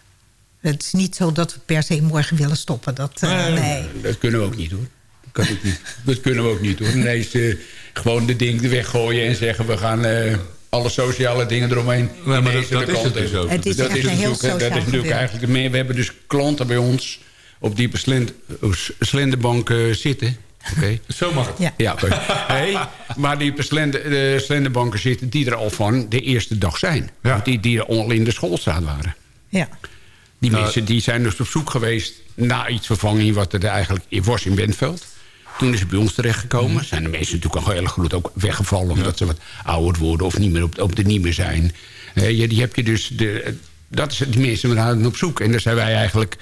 Het is niet zo dat we per se morgen willen stoppen. Dat, uh, nee, nee. dat kunnen we ook niet hoor. Dat, kan niet. dat kunnen we ook niet hoor. Nee, uh, gewoon de ding weggooien en zeggen we gaan... Uh, alle sociale dingen eromheen. Nee, maar dat, dat is het dus ook. Het is dat is een heel dat is natuurlijk eigenlijk meer. We hebben dus klanten bij ons op die slind, slinderbank uh, zitten. Okay. Zo mag het. Ja, ja okay. hey, maar die op slender, de slinderbanken zitten die er al van de eerste dag zijn. Ja. Die, die er al in de schoolstraat waren. Ja. Die nou, mensen die zijn dus op zoek geweest naar iets vervanging... wat er eigenlijk was in Bentveld. Toen is het bij ons terechtgekomen. Mm. Zijn de mensen natuurlijk al heel goed ook weggevallen... omdat ja. ze wat ouder worden of niet meer op, op de niet meer zijn. Uh, die heb je dus... De, dat is die mensen waren op zoek. En daar zijn wij eigenlijk,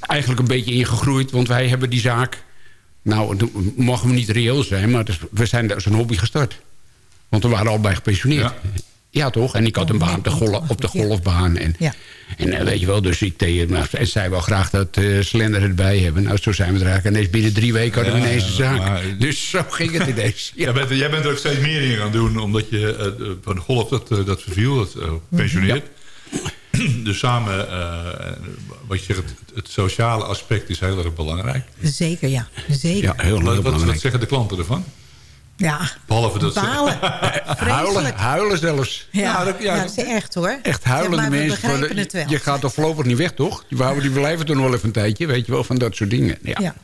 eigenlijk een beetje ingegroeid. Want wij hebben die zaak... Nou, mogen we niet reëel zijn... maar we zijn als een hobby gestart. Want we waren al bij gepensioneerd. Ja. Ja, toch? En ik had een baan op de, golf, op de golfbaan. En, Ja. en eh, weet je wel, dus ik deed... maar- En zij wil graag dat uh, Slender erbij hebben. Nou, zo zijn we er eigenlijk. En ineens binnen drie weken hadden we Ja, ineens een zaak. maar- Dus zo ging het ineens. [LAUGHS] Ja. Jij, bent, jij bent er ook steeds meer in gaan doen, omdat je eh, van de golf dat, eh, dat verviel, dat eh, pensioneert. Dus samen, eh, wat je zegt, het, het sociale aspect is heel erg belangrijk. Zeker, ja. Zeker. Ja, heel, heel Wat, wat, wat belangrijk. zeggen de klanten ervan? Ja, Behalve dat ze... [LAUGHS] Huilen, Vreselijk. huilen zelfs. Ja, Ja, dat- ja, ja, dat is echt hoor. Echt huilende Ja, maar we mensen. begrijpen Van, het wel. Je gaat toch voorlopig niet weg, toch? Die, houden, die blijven toch nog wel even een tijdje, weet je wel, van dat soort dingen. Ja. Ja.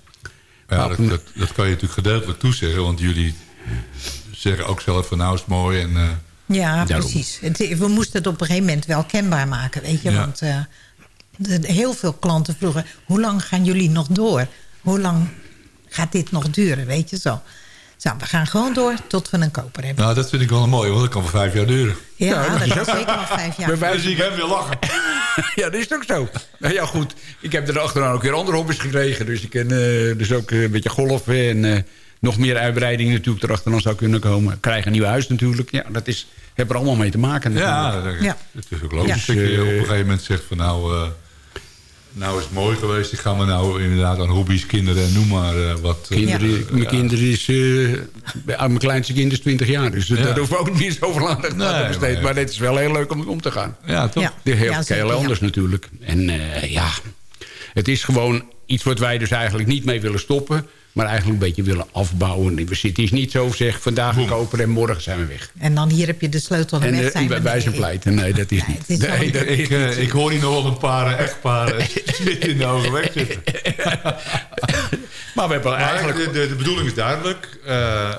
Ja, dat, dat, dat kan je natuurlijk gedeeltelijk toezeggen, want jullie zeggen ook zelf van nou is het mooi en... eh, Ja, Daarom. precies. Het, we moesten het op een gegeven moment wel kenbaar maken, weet je. Ja. Want eh, de- heel veel klanten vroegen... hoe lang gaan jullie nog door? Hoe lang gaat dit nog duren, weet je zo? Zo, we gaan gewoon door tot we een koper hebben. nou, dat vind ik wel een mooi, want dat kan voor vijf jaar duren. Ja, dat kan zeker nog vijf jaar. Bij wijze Dus ik heb weer lachen. [LAUGHS] Ja, dat is ook zo. Nou ja, goed. Ik heb er achteraan ook weer andere hobby's gekregen. Dus ik ken eh, dus ook eh, een beetje golfen en eh, nog meer uitbreiding natuurlijk erachteraan zou kunnen komen. Krijg een nieuw huis natuurlijk. Ja, dat is, heb er allemaal mee te maken. Ja, natuurlijk. dat, Ja. het is ook logisch Ja. dat je Dus, op een gegeven moment zegt van nou... eh, nou is het mooi geweest, ik ga me nou inderdaad aan hobby's, kinderen en noem maar eh, wat... eh, Kinderen, Mijn kinderen is... eh, mijn kleinste kind is 20 jaar. Dus Ja. daar hoeven we ook niet zoveel aandacht aan Nee, te besteden. maar- Maar het is wel heel leuk om om te gaan. Ja, toch? Ja. De heel, Ja, zeker, heel ja. anders natuurlijk. En eh, ja, het is gewoon iets wat wij dus eigenlijk niet mee willen stoppen. Maar eigenlijk een beetje willen afbouwen. We zitten hier niet zo zeg, vandaag een koper en morgen zijn we weg. En dan hier heb je de sleutel en En weg eh, zijn wij zijn Nee. pleiten. Nee, dat is [LAUGHS] Nee, niet. is Nee, dat is Ik, eh, ik hoor hier nog wel een paar eh, echtparen [LAUGHS] spit in de ogen wegzitten. [LAUGHS] Maar we hebben Maar eigenlijk... de, de, de bedoeling is duidelijk. Eh, eh,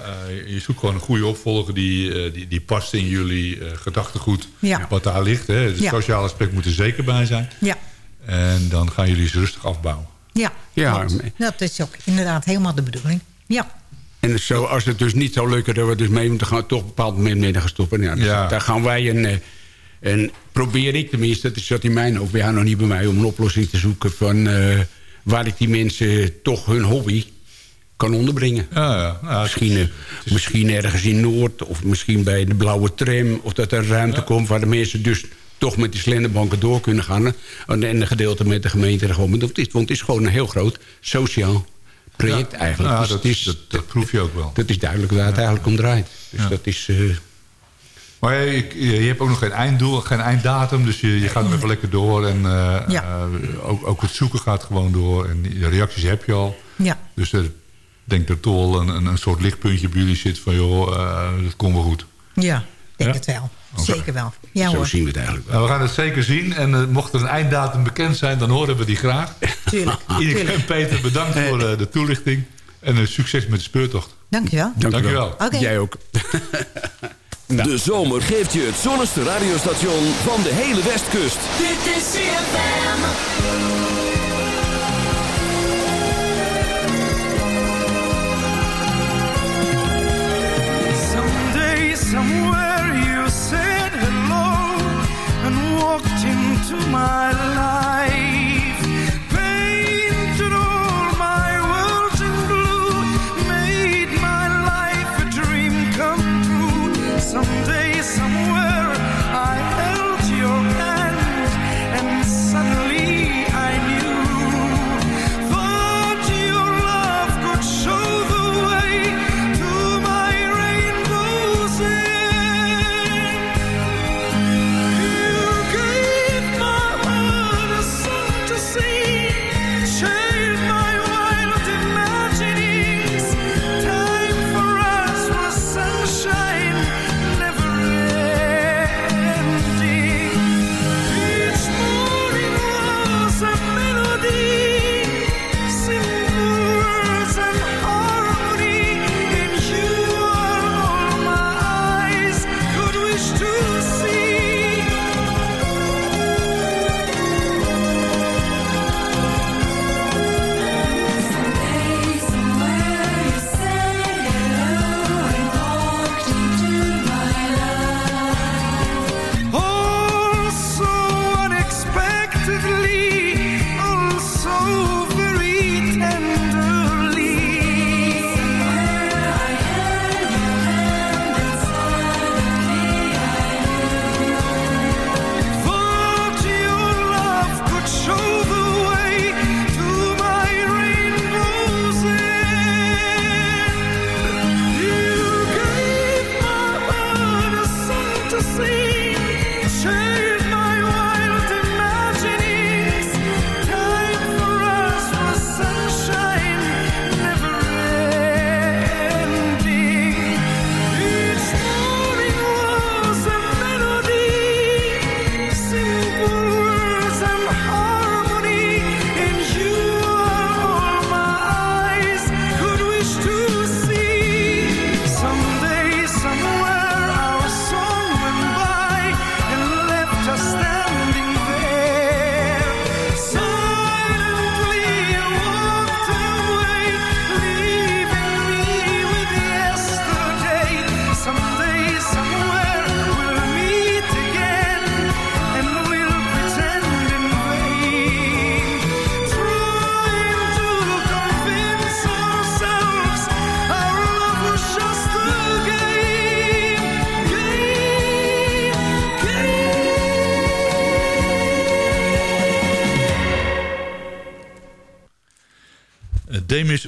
je zoekt gewoon een goede opvolger die, eh, die, die past in jullie eh, gedachtegoed. Ja. Wat daar ligt. Hè. Het Ja. sociale aspect moet er zeker bij zijn. Ja, En dan gaan jullie ze rustig afbouwen. Ja. Dat is ook inderdaad helemaal de bedoeling. Ja, En zo, als het dus niet zou lukken dat we dus mee moeten gaan... toch op een bepaald moment mee gaan stoppen. Ja, dus Ja. Daar gaan wij een... eh, En probeer ik tenminste, dat zat in mijn hoofd... bij jou nog niet bij mij, om een oplossing te zoeken... van eh, waar ik die mensen toch hun hobby kan onderbrengen. Ja, ja. Nou, Misschien, eh, misschien ergens in Noord of misschien bij de blauwe tram... of dat er ruimte komt waar de mensen dus toch met die slenderbanken door kunnen gaan. En en een gedeelte met de gemeente er gewoon. Want het is, want het is gewoon een heel groot sociaal project eigenlijk. Ja, Dus dat, is, dat, dat proef je ook wel. dat is duidelijk waar het eigenlijk om draait. Dus Ja. dat is... eh, Maar je, je hebt ook nog geen einddoel, geen einddatum. Dus je, je gaat nog even lekker door. En eh, Ja. eh, ook, ook het zoeken gaat gewoon door. En de reacties heb je al. ja. Dus er, ik denk dat er toch wel een, een, een soort lichtpuntje bij jullie zit. Van joh, eh, dat komt wel goed. Ja, ik denk Ja? het wel. Zeker wel. Ja zo hoor, zien we het eigenlijk wel. Nou, we gaan het zeker zien. En eh, mocht er een einddatum bekend zijn, dan horen we die graag. [LAUGHS] tuurlijk. [LAUGHS] Iedereen tuurlijk. Peter, bedankt voor eh, de toelichting. En eh, succes met de speurtocht. Dankjewel. Dank u Dank u wel. wel. Oké. Jij ook. [LAUGHS] De zomer geeft je het zonnigste radiostation van de hele Westkust. Dit is CFM. My life.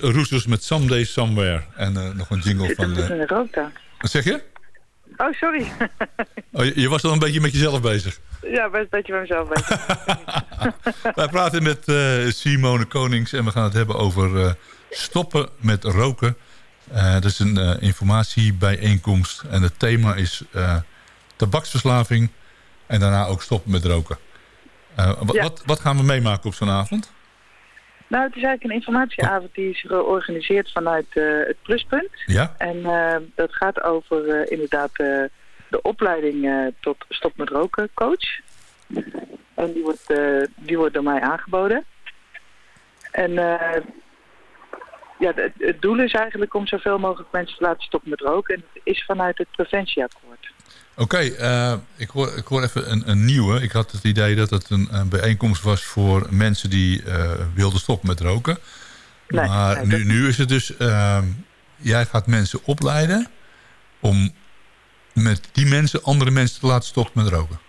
Roussos met Someday Somewhere. En uh, nog een jingle van... Uh, een rota. Wat zeg je? Oh, sorry. [LAUGHS] oh, je, je, was al een beetje met jezelf bezig. Ja, best een beetje met mezelf bezig. [LAUGHS] Wij praten met Simone Konings en we gaan het hebben over stoppen met roken. dat is een informatiebijeenkomst en het thema is tabaksverslaving en daarna ook stoppen met roken. Wat, ja. wat, wat gaan we meemaken op zo'n avond? Nou, het is eigenlijk een informatieavond die is georganiseerd vanuit uh, het Pluspunt. Ja. En uh, dat gaat over uh, inderdaad de opleiding tot stop met roken coach. En die wordt, die wordt door mij aangeboden. En ja, het, het, doel is eigenlijk om zoveel mogelijk mensen te laten stoppen met roken. En dat is vanuit het preventieakkoord. Oké, okay, uh, ik, hoor, ik hoor even een, een, nieuwe. Ik had het idee dat het een, een bijeenkomst was voor mensen die uh, wilden stoppen met roken. Nee, maar nee, nu, dat... nu is het dus, uh, jij gaat mensen opleiden om met die mensen andere mensen te laten stoppen met roken.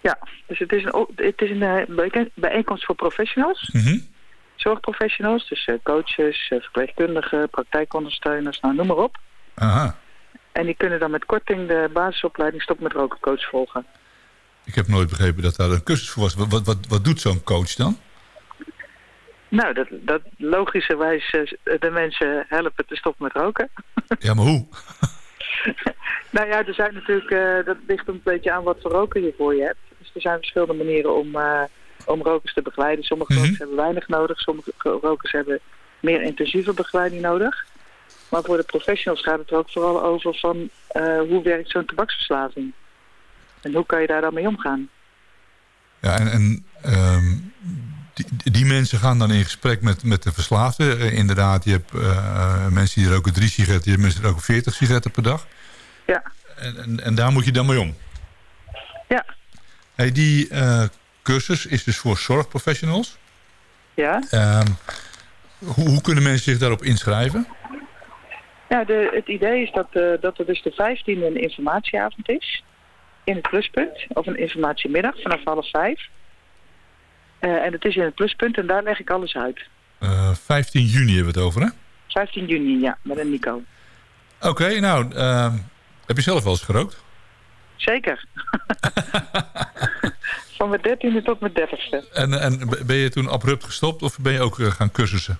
Ja, dus het is een, het is een bijeenkomst voor professionals. Mm -hmm. Zorgprofessionals, dus coaches, verpleegkundigen, praktijkondersteuners, nou noem maar op. Aha. En die kunnen dan met korting de basisopleiding Stop met Roken coach volgen. Ik heb nooit begrepen dat daar een cursus voor was. Wat, wat, wat doet zo'n coach dan? Nou, dat, dat logischerwijs de mensen helpen te stoppen met roken. [LAUGHS] Ja, maar hoe? [LAUGHS] nou ja, er zijn natuurlijk, uh, dat ligt een beetje aan wat voor roker je voor je hebt. Dus er zijn verschillende manieren om, uh, om rokers te begeleiden. Sommige Mhm. rokers hebben weinig nodig, sommige rokers hebben meer intensieve begeleiding nodig. Maar voor de professionals gaat het er ook vooral over van uh, hoe werkt zo'n tabaksverslaving? En hoe kan je daar dan mee omgaan? Ja, en, en um, die, die, mensen gaan dan in gesprek met, met de verslaafde. Uh, inderdaad, je hebt uh, mensen die roken drie sigaretten, je hebt mensen die roken veertig sigaretten per dag. Ja. En, en, en, daar moet je dan mee om? Ja. Hey, die cursus is dus voor zorgprofessionals. Ja. Um, hoe, hoe kunnen mensen zich daarop inschrijven? Ja, de, het idee is dat, uh, dat er dus de 15e een informatieavond is. In het pluspunt. Of een informatiemiddag vanaf half vijf. Uh, en het is in het pluspunt en daar leg ik alles uit. Uh, 15 juni hebben we het over, hè? 15 juni, ja. Met een Nico. Oké, okay, nou, heb je zelf wel eens gerookt? Zeker. [LAUGHS] Van mijn dertiende tot mijn dertigste. En, en ben je toen abrupt gestopt of ben je ook gaan cursussen?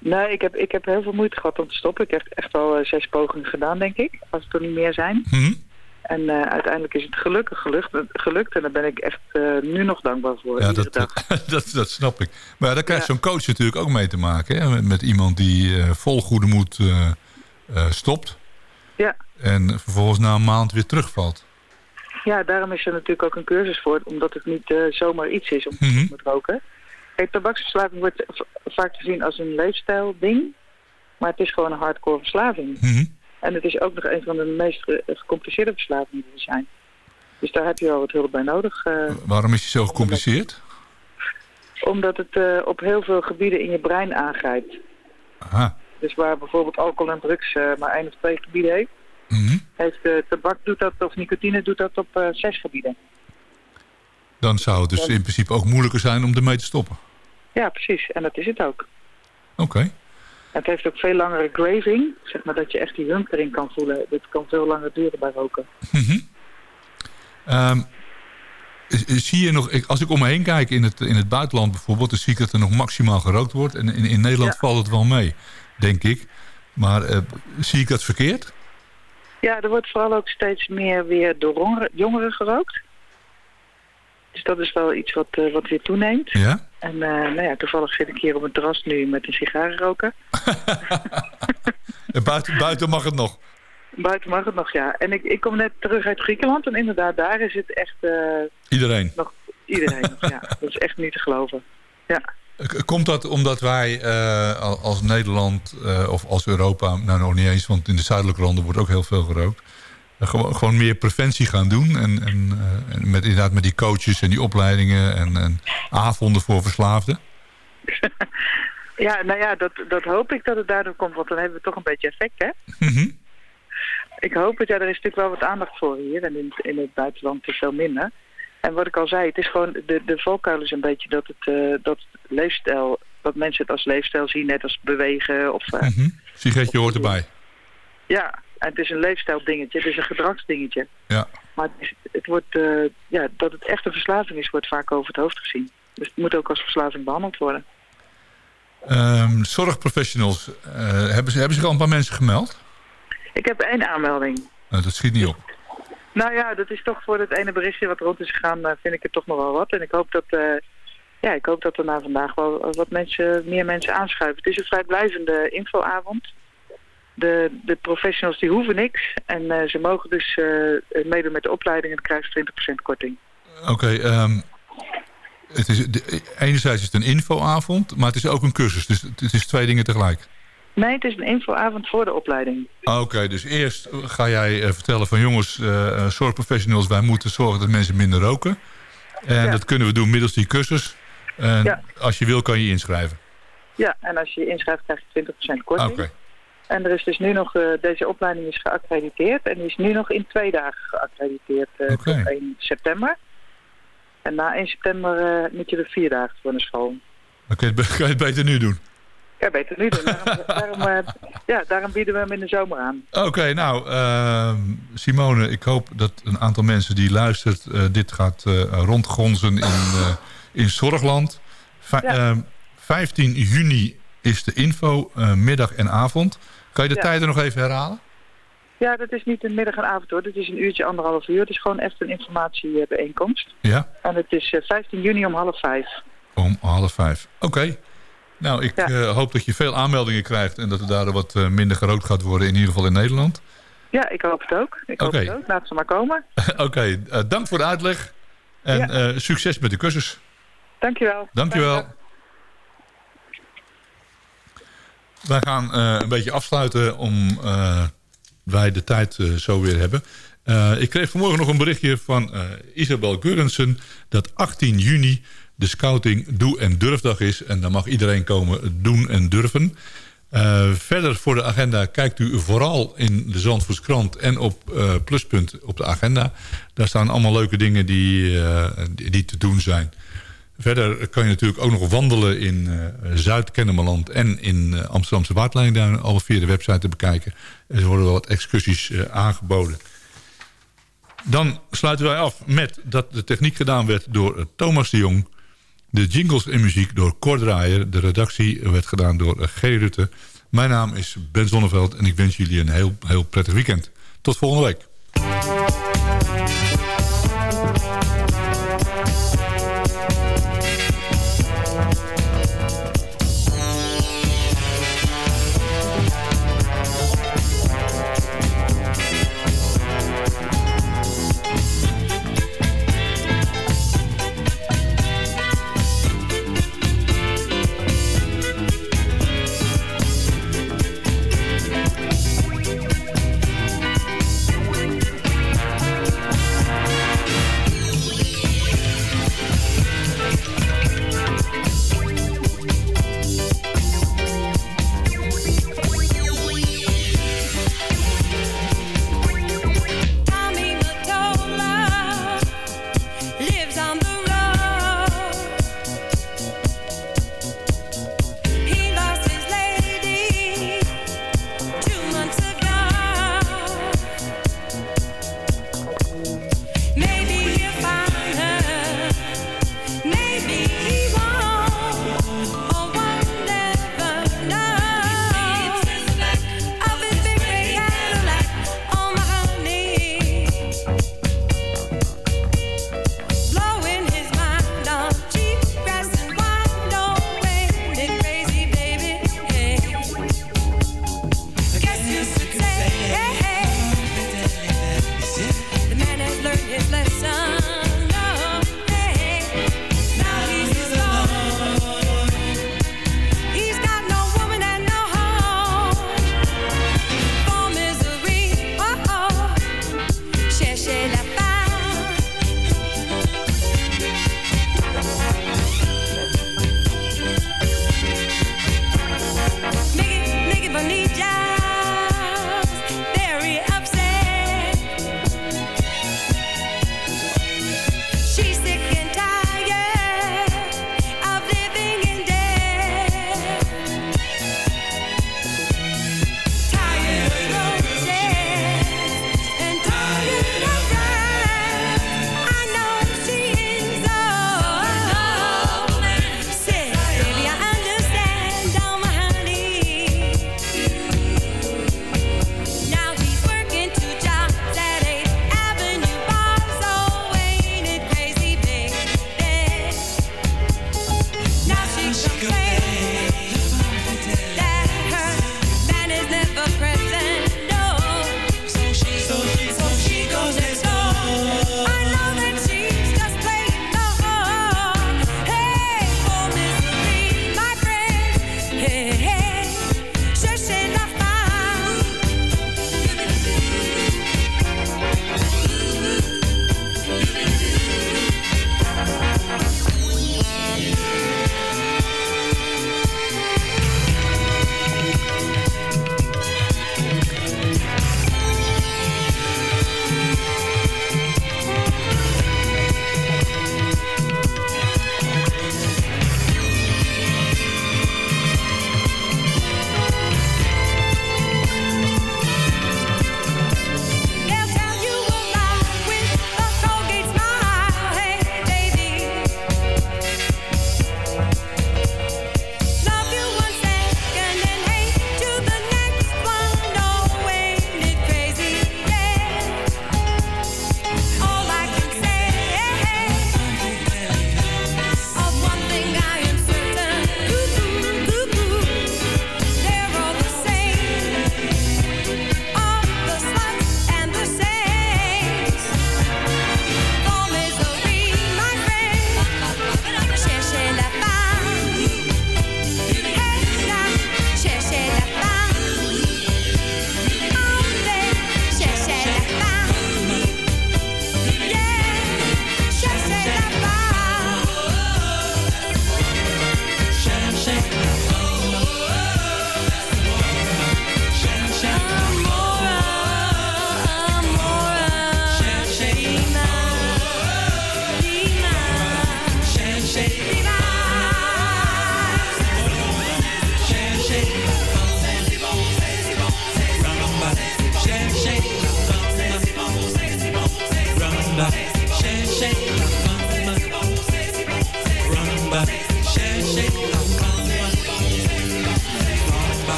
Nee, ik heb, ik heb heel veel moeite gehad om te stoppen. Ik heb echt wel uh, zes pogingen gedaan, denk ik. Als het er niet meer zijn. Mm -hmm. En uh, uiteindelijk is het gelukkig gelukt, gelukt. En daar ben ik echt uh, nu nog dankbaar voor. Ja, dat, [LAUGHS] dat, dat, snap ik. Maar daar krijgt ja. zo'n coach natuurlijk ook mee te maken. Hè? Met, met iemand die vol goede moed stopt. Ja. En vervolgens na een maand weer terugvalt. Ja, daarom is er natuurlijk ook een cursus voor. Omdat het niet zomaar iets is om te mm -hmm. met roken. Kijk, tabaksverslaving wordt vaak gezien als een leefstijlding. Maar het is gewoon een hardcore verslaving. Mm -hmm. En het is ook nog een van de meest gecompliceerde verslavingen die er zijn. Dus daar heb je wel wat hulp bij nodig. Uh, Waarom is het zo gecompliceerd? Omdat het uh, op heel veel gebieden in je brein aangrijpt. Aha. Dus waar bijvoorbeeld alcohol en drugs uh, maar één of twee gebieden heeft... Mm -hmm. heeft tabak doet dat, of nicotine doet dat op zes gebieden. Dan zou het dus in principe ook moeilijker zijn om ermee te stoppen. Ja, precies. En dat is het ook. Oké. Okay. Het heeft ook veel langere graving. Zeg maar dat je echt die hump erin kan voelen. Dit kan veel langer duren bij roken. Mm -hmm. um, zie je nog, als ik om me heen kijk in het, in het buitenland bijvoorbeeld... dan zie ik dat er nog maximaal gerookt wordt. En in, in Nederland ja. valt het wel mee, denk ik. Maar uh, zie ik dat verkeerd? Ja, er wordt vooral ook steeds meer weer door jongeren gerookt. Dus dat is wel iets wat, uh, wat weer toeneemt. Ja? En uh, nou ja, toevallig zit ik hier op het terras nu met een sigaar roken. [LAUGHS] buiten, buiten mag het nog? Buiten mag het nog, ja. En ik, ik kom net terug uit Griekenland en inderdaad, daar is het echt... Uh, iedereen? Nog, iedereen nog, ja. [LAUGHS] Dat is echt niet te geloven. Ja. Komt dat omdat wij als Nederland of als Europa, nou nog niet eens, want in de zuidelijke landen wordt ook heel veel gerookt, gewoon, gewoon meer preventie gaan doen. En, en, uh, en, met, inderdaad met die coaches en die opleidingen en, en avonden voor verslaafden. [LAUGHS] ja, nou ja, dat, dat hoop ik dat het daardoor komt. Want dan hebben we toch een beetje effect, hè? Mm -hmm. Ik hoop het. Ja, er is natuurlijk wel wat aandacht voor hier. En in, in het buitenland is veel minder. En wat ik al zei, het is gewoon... De, de valkuil is een beetje dat het uh, dat leefstijl dat mensen het als leefstijl zien, net als bewegen. Of, uh, mm Sigaretje hoort erbij. Ja, en het is een leefstijldingetje, het is een gedragsdingetje. Ja. Maar het, is, het wordt, uh, ja, dat het echt een verslaving is, wordt vaak over het hoofd gezien. Dus het moet ook als verslaving behandeld worden. Um, zorgprofessionals, uh, hebben, ze, hebben zich al een paar mensen gemeld? Ik heb één aanmelding. Nou, dat schiet niet op. Nou ja, dat is toch voor het ene berichtje wat rond is gegaan, uh, vind ik het toch nog wel wat. En ik hoop dat, uh, ja, ik hoop dat er na vandaag wel wat mensen, meer mensen aanschuiven. Het is een vrijblijvende infoavond. De, de professionals die hoeven niks. En uh, ze mogen dus meedoen met de opleiding en krijgen ze 20% korting. Oké, okay, um, het is, de, enerzijds is het een infoavond, maar het is ook een cursus. Dus het is twee dingen tegelijk. Nee, het is een infoavond voor de opleiding. Oké, okay, dus eerst ga jij uh, vertellen van jongens, uh, zorgprofessionals, wij moeten zorgen dat mensen minder roken. En ja. dat kunnen we doen middels die cursus. En ja. als je wil kan je je inschrijven. Ja, en als je je inschrijft krijg je 20% korting. Oké. Okay. En er is dus nu nog, uh, deze opleiding is geaccrediteerd en die is nu nog in twee dagen geaccrediteerd okay. tot 1 september. En na 1 september uh, moet je er vier dagen voor naar school. Oké, [LAUGHS] kan je het beter nu doen? Ja, beter nu doen. Daarom, [LAUGHS] daarom, ja, daarom bieden we hem in de zomer aan. Oké, okay, nou, uh, Simone, ik hoop dat een aantal mensen die luistert... Dit gaat rondgonzen in, in Zorgland. Ja. 15 juni is de info, middag en avond. Kan je de tijden nog even herhalen? Ja, dat is niet een middag en avond hoor. Dat is een uurtje, anderhalf uur. Het is gewoon echt een informatiebijeenkomst. Ja. En het is 15 juni om half vijf. Om half vijf. Oké. Okay. Nou, ik ja. uh, hoop dat je veel aanmeldingen krijgt... en dat er daardoor wat uh, minder gerookt gaat worden, in ieder geval in Nederland. Ja, ik hoop het ook. Ik okay. hoop het ook. Laat ze maar komen. [LAUGHS] Oké, okay. uh, dank voor de uitleg. En ja. succes met de cursus. Dankjewel. Dankjewel. Dank Wij gaan een beetje afsluiten om wij de tijd zo weer hebben. ik kreeg vanmorgen nog een berichtje van Isabel Gurrensen... dat 18 juni de scouting Doe en Durfdag is. En dan mag iedereen komen doen en durven. Verder voor de agenda kijkt u vooral in de Zandvoortskrant en op Pluspunt op de agenda. Daar staan allemaal leuke dingen die, die te doen zijn. Verder kan je natuurlijk ook nog wandelen in Zuid-Kennemerland en in Amsterdamse Waardlijnduin. Alle via de website te bekijken. Er worden wel wat excursies aangeboden. Dan sluiten wij af met dat de techniek gedaan werd door Thomas de Jong... De jingles en muziek door Cor Draaier. De redactie werd gedaan door G. Rutte. Mijn naam is Ben Zonneveld en ik wens jullie een heel, heel prettig weekend. Tot volgende week.